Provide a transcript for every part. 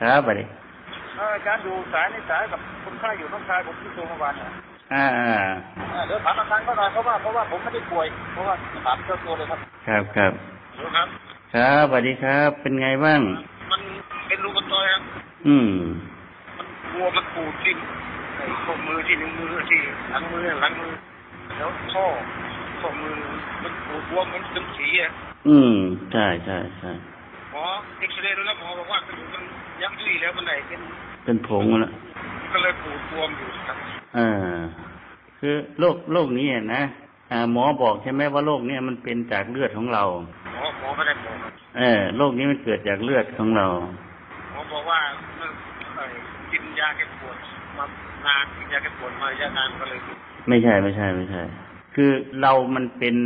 ครับสวัสดีเอ่ออาจารย์ดูสายในสายกับคนไข้อยู่น้องชายผมที่โรงพยาบาลเนี่ยอ่าอ่าเอ่อเดี๋ยวถามอาจารย์เขาหน่อยเพราะว่าเพราะว่าผมไม่ได้ป่วยเพราะว่าถามเจ้าตัวเลยครับ ครับครับดูครับครับสวัสดีครับ เป็นไงบ้าง มันเป็นรูปตอยครับ อืม มันบัวมันปูดที่ไอ้ข้อมือที่นิ้วมือที่หลังมือหลังมือแล้วข้อข้อมือมันปูดบวมมันเป็นสีอะ อืม ใช่ใช่ใช่ห มอเอ็กซเรย์ดูแล้วหมอบอกว่ากระดูกมันยับยุ่ยแล้วมันไหนเป็นเป็นผงแล้วก็เลยปูดบวมอยู่ครับอ่าคือโรคโรคนี้นะอ่าหมอบอกใช่ไหมว่าโรคเนี้ยมันเป็นจากเลือดของเราหมอหมอไม่ได้บอกครับเออโรคนี้มันเกิดจากเลือดของเราหมอบอกว่าเมื่อเอ่อกินยาแก้ปวดมานานกินยาแก้ปวดมายานานก็เลยไม่ใช่ไม่ใช่ไม่ใช่ คือเรามันเป็น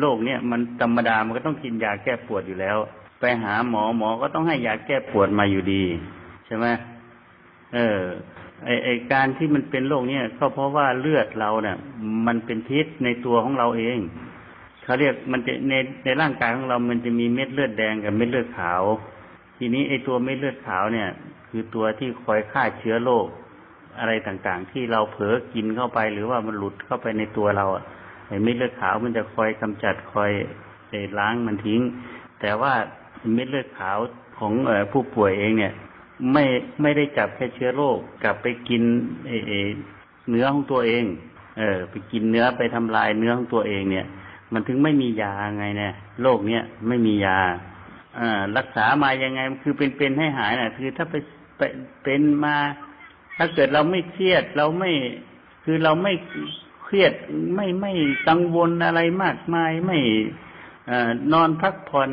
โรคเนี้ยมันธรรมดามันก็ต้องกินยาแก้ปวดอยู่แล้ว ไปหาหมอหมอก็ต้องให้ยาแก้ปวดมาอยู่ดี ใช่ไหมเออ ไอไอการที่มันเป็นโรคเนี้ยก็เพราะว่าเลือดเราเนี่ย มันเป็นพิษในตัวของเราเองเขาเรียกมันจะในในร่างกายของเรา มันจะมีเม็ดเลือดแดงกับเม็ดเลือดขาว ทีนี้ไอตัวเม็ดเลือดขาวเนี่ย คือตัวที่คอยฆ่าเชื้อโรคอะไรต่างๆ ที่เราเผลอกินเข้าไป หรือว่ามันหลุดเข้าไปในตัวเราอะไอเม็ดเลือดขาวมันจะคอยกำจัดคอยเอ่อล้างมันทิ้ง แต่ว่า เม็ดเลือดขาวของอผู้ป่วยเองเนี่ย ไม่ไม่ได้จับแค่เชื้อโรคกลับไปกินเอเอเนื้อของตัวเอง เออ ไปกินเนื้อไปทำลายเนื้อของตัวเองเนี่ย มันถึงไม่มียาไงเนี่ยโรคเนี้ยไม่มียาอ่ารักษามายังไงคือเป็นเป็นให้หายน่ะ คือถ้าไปไปเป็นมา ถ้าเกิดเราไม่เครียดเราไม่คือเราไม่เครียดไม่ไม่กังวลอะไรมากมายไม่ อนอนพักผ่อน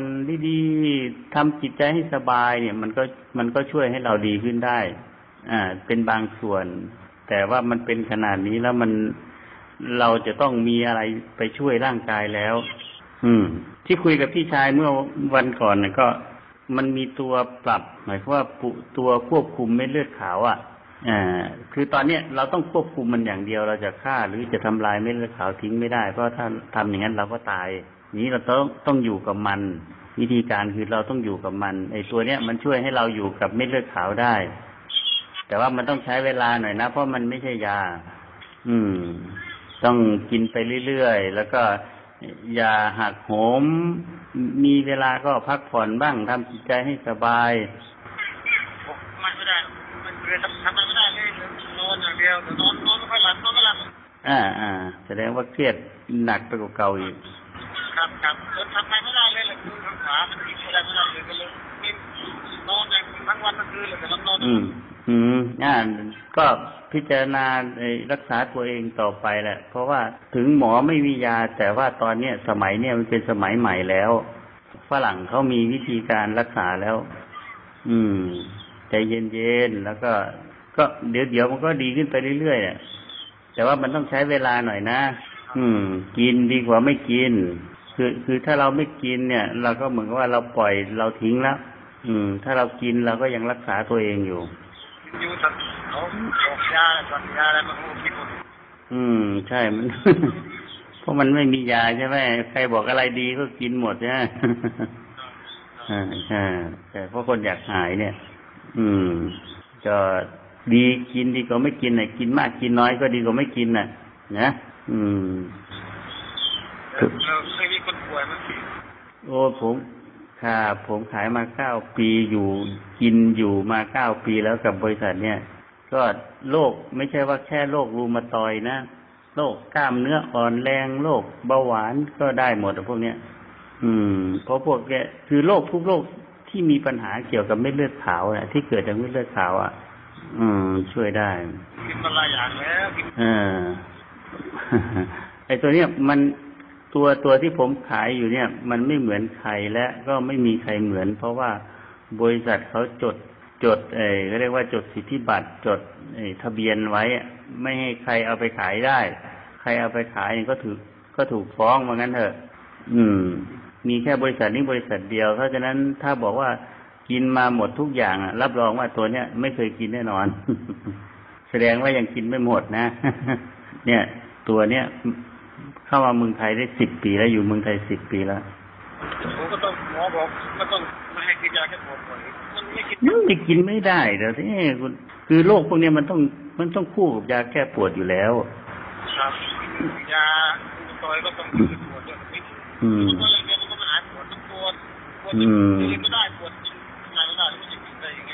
ดีๆทำจิตใจให้สบายเนี่ย มันก็มันก็ช่วยให้เราดีขึ้นได้ อ่า เป็นบางส่วน แต่ว่ามันเป็นขนาดนี้แล้วมันเราจะต้องมีอะไรไปช่วยร่างกายแล้ว อืม ที่คุยกับพี่ชายเมื่อวันก่อนเน่ะก็มันมีตัวปรับ หมายความว่าปุตัวควบคุมเม็ดเลือดขาวอะอ่าคือตอนเนี้ยเราต้องควบคุมมันอย่างเดียวเราจะฆ่าหรือจะทำลายเม็ดเลือดขาวทิ้งไม่ได้ เพราะถ้าทำอย่างนั้นเราก็ตาย นี้เราต้องต้องอยู่กับมัน วิธีการคือเราต้องอยู่กับมันไอ้ตัวเนี้ยมันช่วยให้เราอยู่กับเม็ดเลือดขาวได้ แต่ว่ามันต้องใช้เวลาหน่อยนะ เพราะมันไม่ใช่ยา อืม ต้องกินไปเรื่อยๆแล้วก็อย่าหักโหม มีเวลาก็พักผ่อนบ้างทำจิตใจให้สบายบอกไม่ไม่ได้มันเรียนทำทำอะไรไม่ได้เลยนอนอย่างเดียวแต่นอนนอนไม่ค่อยหลับนอนไม่หลับอ่าอ่าแสดงว่าเครียดหนักไปกว่าเก่าอีก ครับครับจนทำอะไรไม่ได้เลยเลยคือทางขามันกินอะไรไม่ได้เลยก็เลยกินนอนอย่างทั้งวันทั้งคืนเลยแต่เรานอนอืม อืมอ่าก็พิจารณาเอ่อรักษาตัวเองต่อไปแหละ เพราะว่าถึงหมอไม่มียา แต่ว่าตอนเนี้ยสมัยเนี้ยมันเป็นสมัยใหม่แล้ว ฝรั่งเขามีวิธีการรักษาแล้ว อืมใจเย็นๆแล้วก็ ก็เดี๋ยวเดี๋ยวมันก็ดีขึ้นไปเรื่อยๆอะแต่ว่ามันต้องใช้เวลาหน่อยนะอืม กินดีกว่าไม่กิน คือคือถ้าเราไม่กินเนี่ย เราก็เหมือนกับว่าเราปล่อยเราทิ้งแล้วอืม ถ้าเรากินเราก็ยังรักษาตัวเองอยู่อยู่ตัดเขาบอกยาตัดยาอะไรมันก็คิดหมดอืม ใช่มัน เพราะมันไม่มียาใช่ไหมใครบอกอะไรดีก็กินหมดใช่ไหมอ่าใช่แต่เพราะคนอยากหายเนี่ย อืมก็ดีกินดีกว่าไม่กินน่ะ กินมากกินน้อยก็ดีกว่าไม่กินน่ะ นะอืม เราเคยมีคนป่วยมั้ยโอ้ผมค่ะผมขายมาเก้าปีอยู่กินอยู่มาเก้าปีแล้วกับบริษัทเนี่ย ก็โรคไม่ใช่ว่าแค่โรครูมาตอยด์นะโรคกล้ามเนื้ออ่อนแรงโรคเบาหวานก็ได้หมดอะพวกเนี้ยอืม เพราะพวกเนี้ยคือโรคทุกโรคที่มีปัญหาเกี่ยวกับเม็ดเลือดขาวน่ะ ที่เกิดจากเม็ดเลือดขาวอะ อืม ช่วยได้กินมาหลายอย่างแล้วกินเออไอตัวเนี้ยมัน ตัวตัวที่ผมขายอยู่เนี่ย มันไม่เหมือนใครและก็ไม่มีใครเหมือน เพราะว่าบริษัทเขาจดจดเออเขาเรียกว่าจดสิทธิบัตรจดเออทะเบียนไว้ไม่ให้ใครเอาไปขายได้ ใครเอาไปขายก็ถูกก็ถูกฟ้องว่างั้นเถอะ อืม มีแค่บริษัทนี้บริษัทเดียว เพราะฉะนั้นถ้าบอกว่ากินมาหมดทุกอย่างอะ รับรองว่าตัวเนี้ยไม่เคยกินแน่นอน แสดงว่ายังกินไม่หมดนะ เนี่ย ตัวเนี้ย เข้ามาเมืองไทยได้สิบปีแล้วอยู่เมืองไทยสิบปีแล้วผมก็ต้องหมอบอกก็ต้องไม่ให้กินยาแก้ปวดบ่อยมันไม่กินมันจะกินไม่ได้เดี๋ยวนี้คุณคือโรคพวกเนี้ยมันต้องมันต้องคู่กับยาแก้ปวดอยู่แล้ว ครับยาตอยก็ต้องกินปวดด้วยไม่อืมก็เลยเนี่ยมันก็มาหายปวดทั้งปวดปวดอืมกินไม่ได้ปวดกินทำงานไม่ได้แล้วมันจะกินได้ยังไง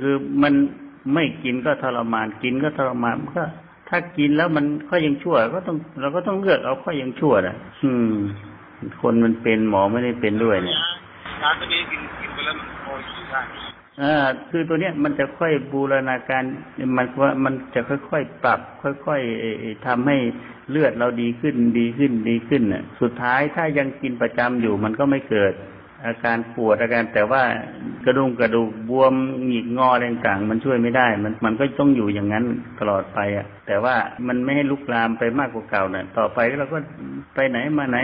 คือมันไม่กินก็ทรมานกินก็ทรมานมันก็ ถ้ากินแล้วมันก็ยังชั่ว ก็ต้องเราก็ต้องเลือกเอาข้อยังชั่วนะอืม คนมันเป็นหมอไม่ได้เป็นด้วยเนี่ยยายาตัวนี้กินกินไปแล้วมันพออยู่ได้อ่าคือตัวเนี้ยมันจะค่อยบูรณาการมันว่ามันจะค่อยๆปรับ ค่อยๆเอ่อเอ่อทำให้เลือดเราดีขึ้นดีขึ้นดีขึ้นน่ะ สุดท้ายถ้ายังกินประจำอยู่มันก็ไม่เกิด อาการปวดอาการแต่ว่ากระดุมกระดูกบวมหงิกงออะไรต่างๆมันช่วยไม่ได้ มันมันก็ต้องอยู่อย่างนั้นตลอดไปอะ แต่ว่ามันไม่ให้ลุกลามไปมากกว่าเก่าน่ะ ต่อไปเราก็ไปไหนมาไหน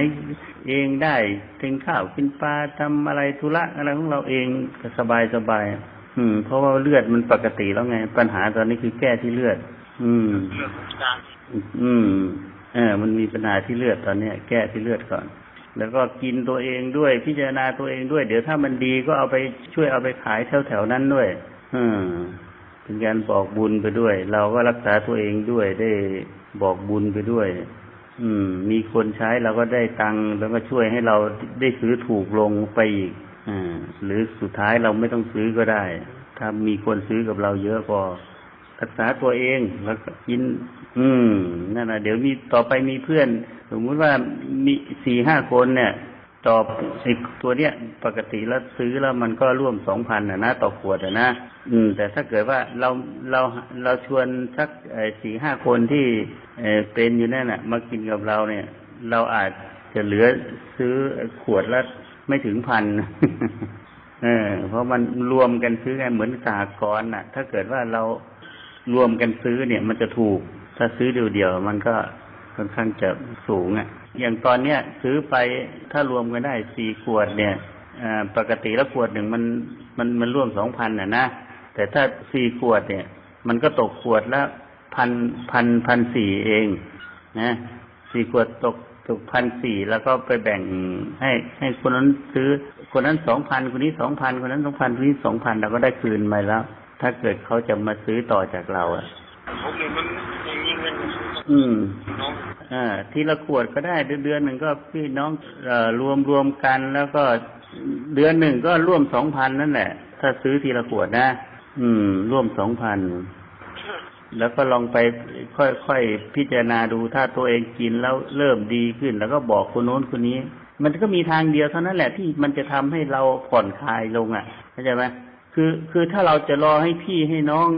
เองได้กินข้าวกินปลาทำอะไรธุระอะไรของเราเองก็สบายสบายๆอืม เพราะว่าเลือดมันปกติแล้วไง ปัญหาตอนนี้คือแก้ที่เลือด อืมเรื่องของการอืมเออมันมีปัญหาที่เลือดตอนเนี้ย แก้ที่เลือดก่อน แล้วก็กินตัวเองด้วยพิจารณาตัวเองด้วย เดี๋ยวถ้ามันดีก็เอาไปช่วยเอาไปขายแถวแถวๆนั้นด้วย อืมเป็นการบอกบุญไปด้วย เราก็รักษาตัวเองด้วยได้บอกบุญไปด้วย อืม มีคนใช้เราก็ได้ตังค์แล้วก็ช่วยให้เราได้ซื้อถูกลงไปอีกอหรือสุดท้ายเราไม่ต้องซื้อก็ได้ ถ้ามีคนซื้อกับเราเยอะพอรักษาตัวเองแล้วก็กิน อืมนั่นนะเดี๋ยวมีต่อไปมีเพื่อน สมมุติว่ามีสี่ห้าคนเนี่ย ต่อสิบตัวเนี้ยปกติแล้วซื้อแล้วมันก็ร่วมสองพันนะนะต่อขวดนะอืม แต่ถ้าเกิดว่าเราเราเราชวนสักสี่ห้าคนที่เอ่อเป็นอยู่นั่นน่ะ มากินกับเราเนี่ย เราอาจจะเหลือซื้อขวดละไม่ถึงพันเออ เพราะมันรวมกันซื้อกันเหมือนสหกรณ์น่ะ ถ้าเกิดว่าเรารวมกันซื้อเนี่ย มันจะถูก ถ้าซื้อเดียวๆมันก็ ค่อนข้างจะสูงอะ อย่างตอนเนี้ยซื้อไปถ้ารวมกันได้สี่ขวดเนี่ยอ่าปกติแล้วขวดหนึ่งมันมันมันร่วมสองพันอะนะ แต่ถ้าสี่ขวดเนี่ย มันก็ตกขวดละพันพันพันสี่เองนะสี่ขวดตกตกพันสี่แล้วก็ไปแบ่งให้ให้คนนั้นซื้อคนนั้นสองพันคนนี้สองพันคนนั้นสองพันคนนี้สองพันเราก็ได้คืนไปแล้ว ถ้าเกิดเขาจะมาซื้อต่อจากเราอะผมเนี่ยมันอย่างนี้เงินมันซื้ออืมน้องอ่า ทีละขวดก็ได้เดือนเดือนหนึ่งก็พี่น้องเอ่อรวมรวมกันแล้วก็เดือนหนึ่งก็ร่วมสองพันนั่นแหละ ถ้าซื้อทีละขวดนะ อืม ร่วมสองพันแล้วก็ลองไปค่อยๆพิจารณาดูถ้าตัวเองกินแล้วเริ่มดีขึ้น แล้วก็บอกคนโน้นคนนี้ มันก็มีทางเดียวเท่านั้นแหละที่มันจะทำให้เราผ่อนคลายลงอะเข้าใจไหมคือคือถ้าเราจะรอให้พี่ให้น้อง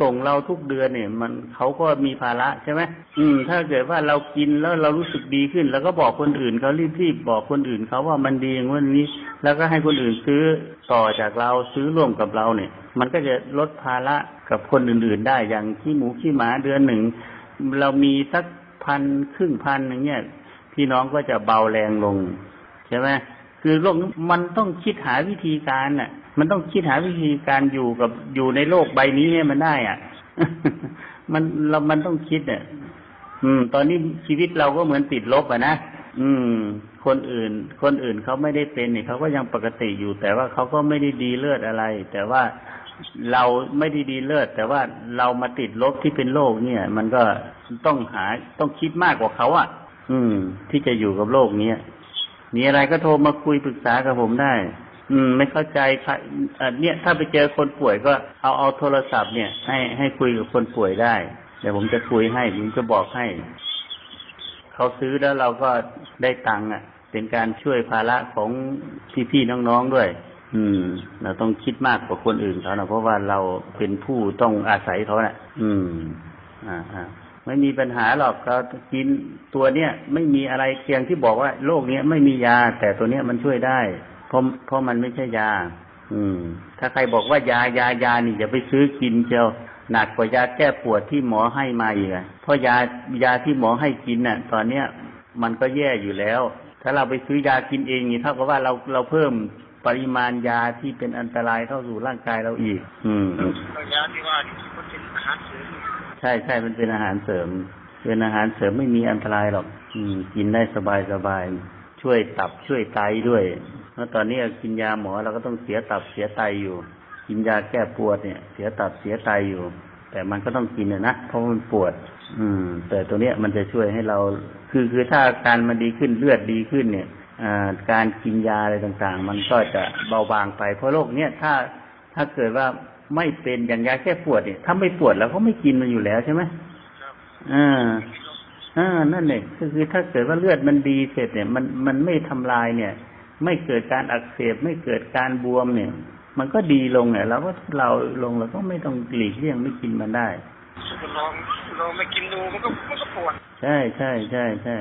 ส่งเราทุกเดือนเนี่ย มันเขาก็มีภาระใช่ไหมอืม ถ้าเกิดว่าเรากินแล้วเรารู้สึกดีขึ้น แล้วก็บอกคนอื่นเขารีบๆบอกคนอื่นเขาว่ามันดีอย่างนู้นอย่างนี้ แล้วก็ให้คนอื่นซื้อต่อจากเราซื้อร่วมกับเราเนี่ย มันก็จะลดภาระกับคนอื่นๆ ได้อย่างขี้หมูขี้หมาเดือนหนึ่งเรามีสักพันครึ่งพันอย่างเงี้ยพี่น้องก็จะเบาแรงลงใช่ไหม คือโลกนี้มันต้องคิดหาวิธีการน่ะ มันต้องคิดหาวิธีการอยู่กับอยู่ในโลกใบนี้ให้มันได้อะ มันเรามันต้องคิดอะอืม ตอนนี้ชีวิตเราก็เหมือนติดลบอะนะอืม คนอื่น คนอื่นเขาไม่ได้เป็นเนี่ยเขาก็ยังปกติอยู่ แต่ว่าเขาก็ไม่ได้ดีเลิศอะไร แต่ว่าเราไม่ได้ดีเลิศแต่ว่าเรามาติดลบที่เป็นโลกเนี่ย มันก็ต้องหาต้องคิดมากกว่าเขาอะ อืม ที่จะอยู่กับโลกเนี้ย มีอะไรก็โทรมาคุยปรึกษากับผมได้ อืม ไม่เข้าใจเอ่อเนี่ยถ้าไปเจอคนป่วยก็เอาเอาโทรศัพท์เนี่ย ให้ให้คุยกับคนป่วยได้เดี๋ยวผมจะคุยให้ผมจะบอกให้ เขาซื้อแล้วเราก็ได้ตังค์อะ เป็นการช่วยภาระของพี่ๆน้องๆด้วย อืม เราต้องคิดมากกว่าคนอื่นเขานะเพราะว่าเราเป็นผู้ต้องอาศัยเขานะ่ะ อืม อ่าอ่า ไม่มีปัญหาหรอกเรากินตัวเนี้ยไม่มีอะไรเพียงที่บอกว่าโรคเนี้ยไม่มียา แต่ตัวเนี้ยมันช่วยได้ เพราะเพราะมันไม่ใช่ยา อืม ถ้าใครบอกว่ายายายานี่อย่าไปซื้อกินเชียวหนักกว่ายาแก้ปวดที่หมอให้มาอีกอะเพราะยายาที่หมอให้กินน่ะ ตอนเนี้ยมันก็แย่อยู่แล้ว ถ้าเราไปซื้อยากินเองนี่เท่ากับว่าเราเราเพิ่มปริมาณยาที่เป็นอันตรายเข้าสู่ร่างกายเราอีก อืมยาที่ว่านี่มันเป็นอาหารเสริม ใช่ใช่มันเป็นอาหารเสริม เป็นอาหารเสริมไม่มีอันตรายหรอก อืม กินได้สบายสบาย ช่วยตับช่วยไตด้วยแล้วตอนนี้กินยาหมอเราก็ต้องเสียตับเสียไตอยู่ กินยาแก้ปวดเนี่ย เสียตับเสียไตอยู่ แต่มันก็ต้องกินนะเพราะมันปวด อืม แต่ตัวเนี้ยมันจะช่วยให้เรา คือคือถ้าอาการมันดีขึ้นเลือดดีขึ้นเนี่ยการกินยาอะไรต่างๆ มันก็จะเบาบางไป เพราะโรคเนี้ยถ้าถ้าเกิดว่า ไม่เป็นอย่างยาแก้ปวดเนี่ยถ้าไม่ปวดเราก็ไม่กินมันอยู่แล้วใช่ไหมอ่าอ่านั่นเองก็คือถ้าเกิดว่าเลือดมันดีเสร็จเนี่ย มันมันไม่ทำลายเนี่ย ไม่เกิดการอักเสบไม่เกิดการบวมเนี่ย มันก็ดีลงเนี่ยเราก็เราลงเราก็ไม่ต้องหลีกเลี่ยงไม่กินมันได้ลองลองไม่กินดูมันก็มันก็ปวดใช่ใช่ใช่ใช่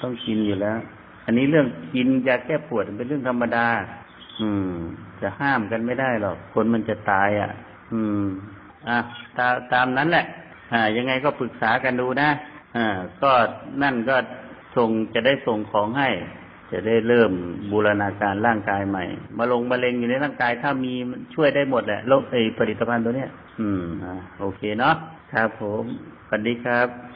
ต้องกินอยู่แล้ว อันนี้เรื่องกินยาแก้ปวดเป็นเรื่องธรรมดา อืม จะห้ามกันไม่ได้หรอกคนมันจะตายอะ อืม อะตาตามนั้นแหละ อ่า ยังไงก็ปรึกษากันดูนะอ่าก็นั่นก็ส่งจะได้ส่งของให้ จะได้เริ่มบูรณาการร่างกายใหม่มาลงมะเร็งอยู่ในร่างกายถ้ามีช่วยได้หมดแหละโรคไอผลิตภัณฑ์ตัวเนี้ย อืมอ่าโอเคเนาะครับผมสวัสดีครับ